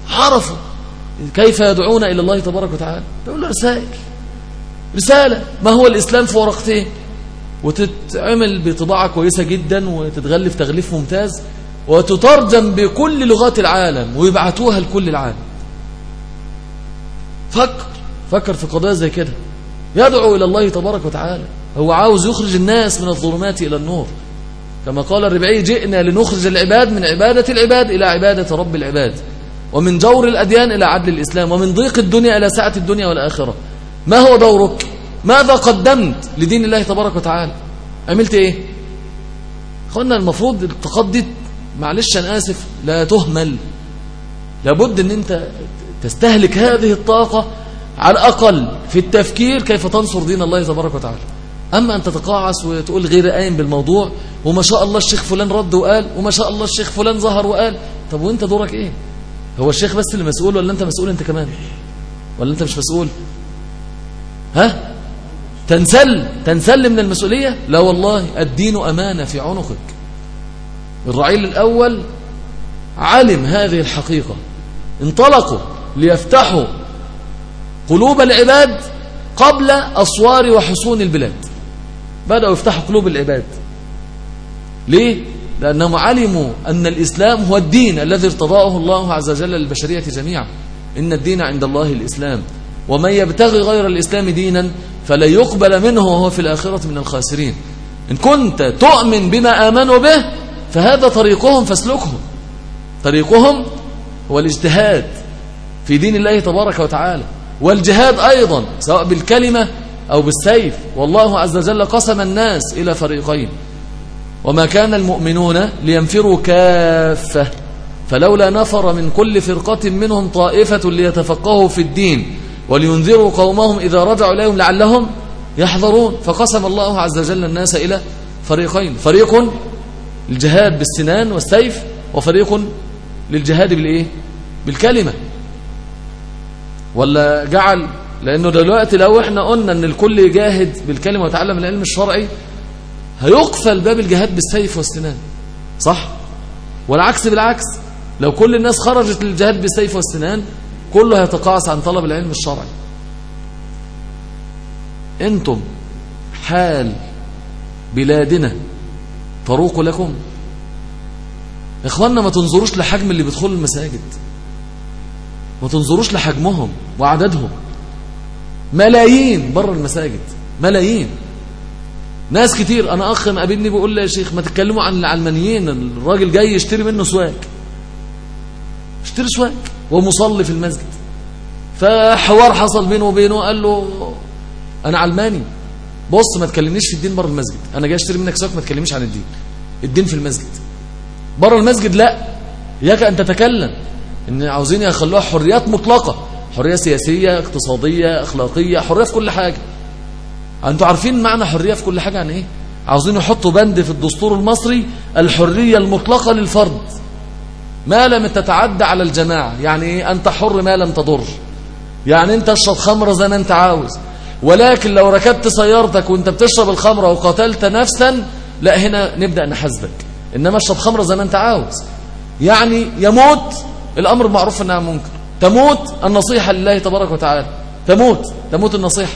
عرفوا كيف يدعون إلى الله تبارك وتعالى. بيقول له رسائل. رسالة. ما هو الإسلام في ورقتين؟ وتتعمل بطباعة كويسة جدا وتتغلف تغليف ممتاز وتترجم بكل لغات العالم ويبعتوها لكل العالم. فكر فكر في قضايا زي كده. يدعو إلى الله تبارك وتعالى. هو عاوز يخرج الناس من الظلمات إلى النور. كما قال الربعي جئنا لنخرج العباد من عبادة العباد إلى عبادة رب العباد ومن جور الأديان إلى عدل الإسلام ومن ضيق الدنيا إلى سعة الدنيا والآخرة. ما هو دورك؟ ماذا قدمت لدين الله تبارك وتعالى؟ عملت إيه؟ أخوانا المفروض التقدي معلش أنا آسف لا تهمل. لابد أن أنت تستهلك هذه الطاقة على الأقل في التفكير كيف تنصر دين الله تبارك وتعالى. أما أن تتقاعس وتقول غير قايم بالموضوع وما شاء الله الشيخ فلان رد وقال وما شاء الله الشيخ فلان ظهر وقال طب وأنت دورك إيه؟ هو الشيخ بس اللي مسؤول ولا أنت مسؤول أنت كمان؟ ولا أنت مش مسؤول؟ ها؟ تنسل تنسل من المسؤولية؟ لا والله الدين أمانة في عنقك. الرعيل الأول علم هذه الحقيقة انطلقوا ليفتحوا قلوب العباد قبل أسوار وحصون البلاد. بدأوا يفتحوا قلوب العباد. ليه؟ لأنهم علموا أن الإسلام هو الدين الذي ارتضاه الله عز وجل للبشرية جميعا. إن الدين عند الله الإسلام. ومن يبتغي غير الإسلام دينا فلا يقبل منه وهو في الآخرة من الخاسرين. إن كنت تؤمن بما آمنوا به فهذا طريقهم فاسلكهم. طريقهم هو الاجتهاد في دين الله تبارك وتعالى. والجهاد أيضا سواء بالكلمة أو بالسيف. والله عز وجل قسم الناس إلى فريقين. وما كان المؤمنون لينفروا كافة. فلولا نفر من كل فرقة منهم طائفة ليتفقهوا في الدين. ولينذروا قومهم إذا رجعوا إليهم لعلهم يحضرون. فقسم الله عز وجل الناس إلى فريقين. فريق الجهاد بالسنان والسيف وفريق للجهاد بالإيه؟ بالكلمة. ولا جعل لأنه دلوقتي لو إحنا قلنا أن الكل يجاهد بالكلمة ويتعلم العلم الشرعي هيقفل باب الجهاد بالسيف والسنان. صح؟ والعكس بالعكس لو كل الناس خرجت للجهاد بالسيف والسنان كله هيتقاعس عن طلب العلم الشرعي. أنتم حال بلادنا تروق لكم. إخواننا ما تنظروش لحجم اللي بيدخلوا المساجد. ما تنظروش لحجمهم وعددهم. ملايين بره المساجد ملايين. ناس كتير أنا أخ مقابلني بيقول لي يا شيخ ما تتكلموا عن العلمانيين الراجل جاي يشتري منه سواك. اشتري سواك ومصلي في المسجد. فحوار حصل بينه وبينه قال له أنا علماني. بص ما تكلمنيش في الدين بره المسجد. أنا جاي أشتري منك سواك ما تكلمنيش عن الدين. الدين في المسجد. بره المسجد لا. إياك أن تتكلم. إن عاوزين يخلوها حريات مطلقة. حرية سياسية اقتصادية أخلاقية حرية في كل حاجة. أنتوا عارفين معنى حرية في كل حاجة يعني إيه؟ عاوزين يحطوا بند في الدستور المصري الحرية المطلقة للفرد. ما لم تتعدى على الجماعة. يعني إيه؟ أنت حر ما لم تضر. يعني أنت اشرب خمرة زي ما أنت عاوز. ولكن لو ركبت سيارتك وأنت بتشرب الخمرة وقتلت نفسا لا هنا نبدأ نحاسبك. إنما اشرب خمرة زي ما أنت عاوز. يعني يموت الأمر معروف إنها منكر تموت النصيحة لله تبارك وتعالى. تموت تموت النصيحة.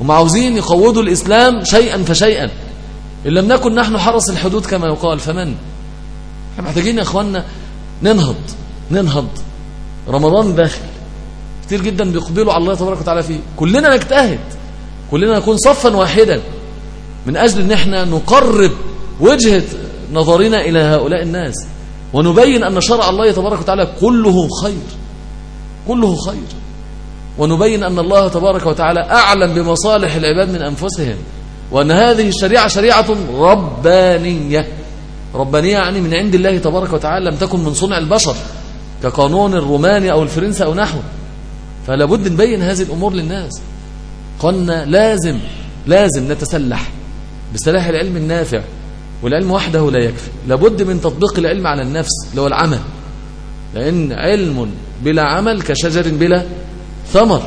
هم عاوزين يقودوا الإسلام شيئا فشيئا. إن لم نكن نحن حرس الحدود كما يقال فمن؟ إحنا محتاجين يا أخوانا ننهض ننهض. رمضان داخل. كتير جدا بيقبلوا على الله تبارك وتعالى فيه. كلنا نجتهد. كلنا نكون صفا واحدا. من أجل أن إحنا نقرب وجهة نظرنا إلى هؤلاء الناس ونبين أن شرع الله تبارك وتعالى كله خير. كله خير. ونبين أن الله تبارك وتعالى أعلم بمصالح العباد من أنفسهم. وأن هذه الشريعة شريعة ربانية. ربانية يعني من عند الله تبارك وتعالى لم تكن من صنع البشر كقانون الروماني أو الفرنسي أو نحوه فلا بد نبين هذه الأمور للناس. قلنا لازم لازم نتسلح بسلاح العلم النافع والعلم وحده لا يكفي. لابد من تطبيق العلم على النفس اللي هو العمل. لأن علم بلا عمل كشجر بلا ثمر.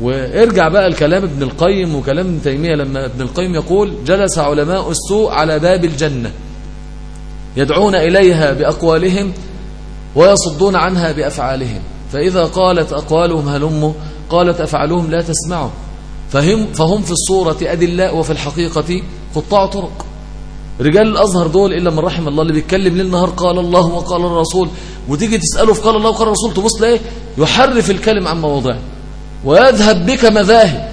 وارجع بقى الكلام ابن القيم وكلام ابن تيمية لما ابن القيم يقول جلس علماء السوء على باب الجنة يدعون إليها بأقوالهم ويصدون عنها بأفعالهم. فإذا قالت أقوالهم هلم قالت أفعالهم لا تسمعوا فهم, فهم في الصورة أدلاء وفي الحقيقة قطاع طرق. رجال الأزهر دول إلا من رحم الله اللي بيتكلم ليل نهار قال الله وقال الرسول وتيجي تسأله في قال الله وقال الرسول تبص ليه يحرف الكلم عن مواضعه ويذهب بك مذاهب.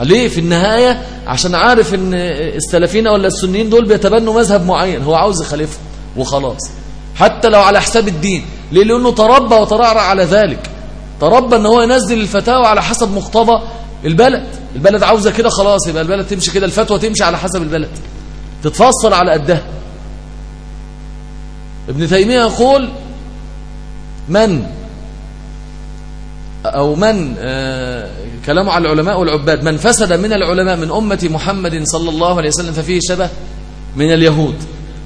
ليه؟ في النهاية عشان عارف إن السلفيين ولا السنيين دول بيتبنوا مذهب معين هو عاوز يخالفه وخلاص. حتى لو على حساب الدين. ليه؟ لأنه تربى وترعرع على ذلك. تربى إن هو ينزل الفتاوى على حسب مقتضى البلد. البلد عاوزة كده خلاص يبقى البلد تمشي كده الفتوى تمشي على حسب البلد. تتفصل على قدها ابن تيمية يقول من؟ أو من؟ آه كلامه على العلماء والعباد. من فسد من العلماء من أمة محمد صلى الله عليه وسلم ففيه شبه من اليهود.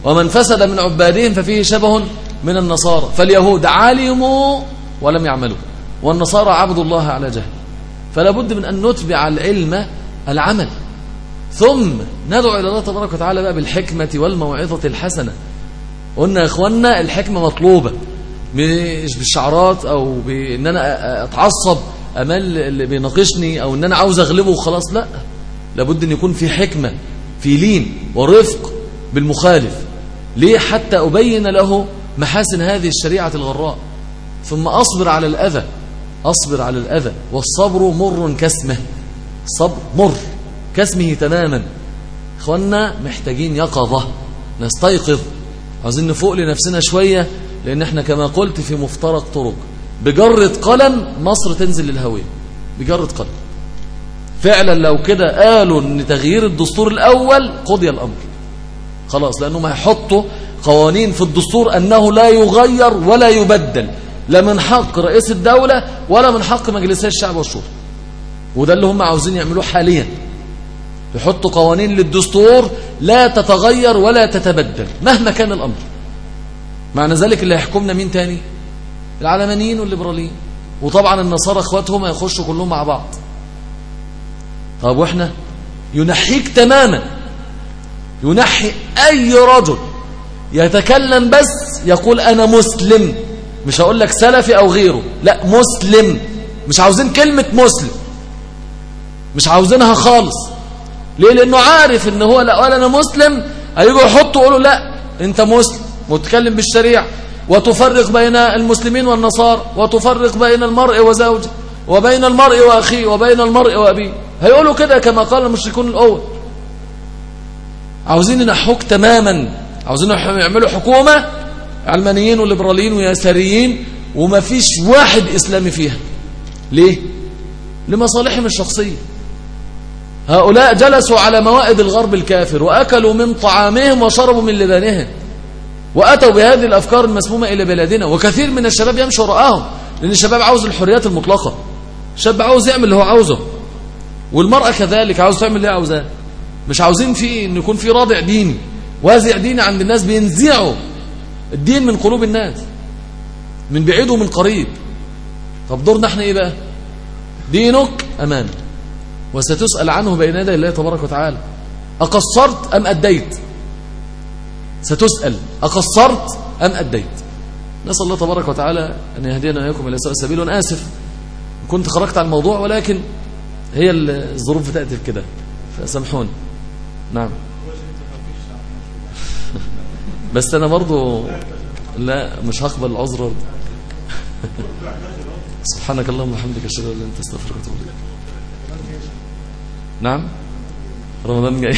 ومن فسد من عبادهم ففيه شبه من النصارى. فاليهود علموا ولم يعملوا والنصارى عبدوا الله على جهل. فلا بد من أن نتبع العلم العمل ثم ندعو إلى الله تبارك وتعالى بقى بالحكمة والموعظة الحسنة. قلنا يا إخوانا الحكمة مطلوبة. مش بالشعارات أو بأن أنا أتعصب أمال اللي بيناقشني أو أن أنا عاوز أغلبه وخلاص لأ. لابد أن يكون في حكمة في لين ورفق بالمخالف. ليه؟ حتى أبين له محاسن هذه الشريعة الغراء. ثم أصبر على الأذى أصبر على الأذى. والصبر مر كسمه صبر مر. كاسمه تماما. اخوانا محتاجين يقظة. نستيقظ. عاوزين نفوق لنفسنا شوية لأن إحنا كما قلت في مفترق طرق. بجرة قلم مصر تنزل للهوية بجرة قلم. فعلا لو كده قالوا إن تغيير الدستور الأول قضي الأمر. خلاص لأنهم هيحطوا قوانين في الدستور أنه لا يغير ولا يبدل. لا من حق رئيس الدولة ولا من حق مجلسي الشعب والشورى. وده اللي هم عاوزين يعملوه حاليا. يحطوا قوانين للدستور لا تتغير ولا تتبدل مهما كان الأمر. معنى ذلك اللي هيحكمنا مين تاني؟ العلمانيين والليبراليين. وطبعا النصارى إخواتهم هيخشوا كلهم مع بعض. طب وإحنا؟ ينحيك تماما. ينحي أي رجل يتكلم بس يقول أنا مسلم. مش هقول لك سلفي أو غيره. لا مسلم. مش عاوزين كلمة مسلم. مش عاوزينها خالص. ليه؟ لأنه عارف إن هو لأ قال أنا مسلم. هيجوا يحطوا يقولوا لأ أنت مسلم متكلم بالشريعة. وتفرق بين المسلمين والنصارى وتفرق بين المرء وزوجه وبين المرء وأخيه وبين المرء وأبيه. هيقولوا كده كما قال المشركون الأول. عاوزين ينحوك تماما. عاوزين يعملوا حكومة علمانيين وليبراليين ويساريين وما فيش واحد إسلامي فيها. ليه؟ لمصالحهم الشخصية. هؤلاء جلسوا على موائد الغرب الكافر وأكلوا من طعامهم وشربوا من لبانهم وأتوا بهذه الأفكار المسمومة إلى بلادنا وكثير من الشباب يمشي وراءهم لأن الشباب عاوز الحريات المطلقة الشاب عاوز يعمل اللي هو عاوزه والمرأة كذلك عاوز تعمل اللي هي عاوزاه مش عاوزين فيه إن يكون في رادع ديني وازع ديني عند الناس بينزعوا الدين من قلوب الناس من بعيد ومن قريب طب دورنا إحنا إيه بقى؟ دينك أمان وستسأل عنه بين يدي الله تبارك وتعالى. أقصرت أم أديت؟ ستسأل. أقصرت أم أديت؟ نسأل الله تبارك وتعالى أن يهدينا وإياكم إلى سواء السبيل. وأنا آسف. كنت خرجت عن الموضوع ولكن هي الظروف بتأتي كده. فسامحوني. نعم. <laughs> بس أنا برضو لا مش هقبل العذر <laughs> سبحانك اللهم وبحمدك أشهد أن لا إله إلا أنت أستغفرك وأتوب إليك. نعم رمضان جاي